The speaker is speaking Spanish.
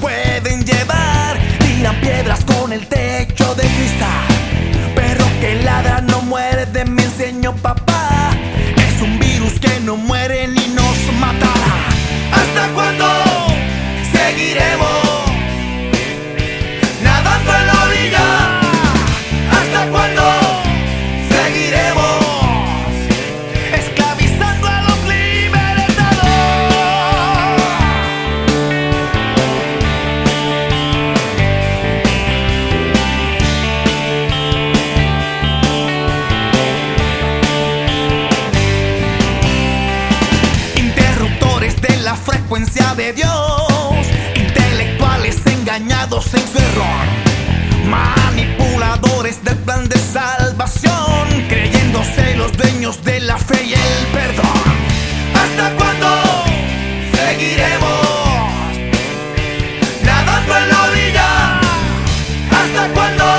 pueden llevar. Tiran piedras con de Dios. Intelectuales engañados en su error. Manipuladores del plan de salvación. Creyéndose los dueños de la fe y el perdón. ¿Hasta cuándo seguiremos nadando en la orilla? ¿Hasta cuándo?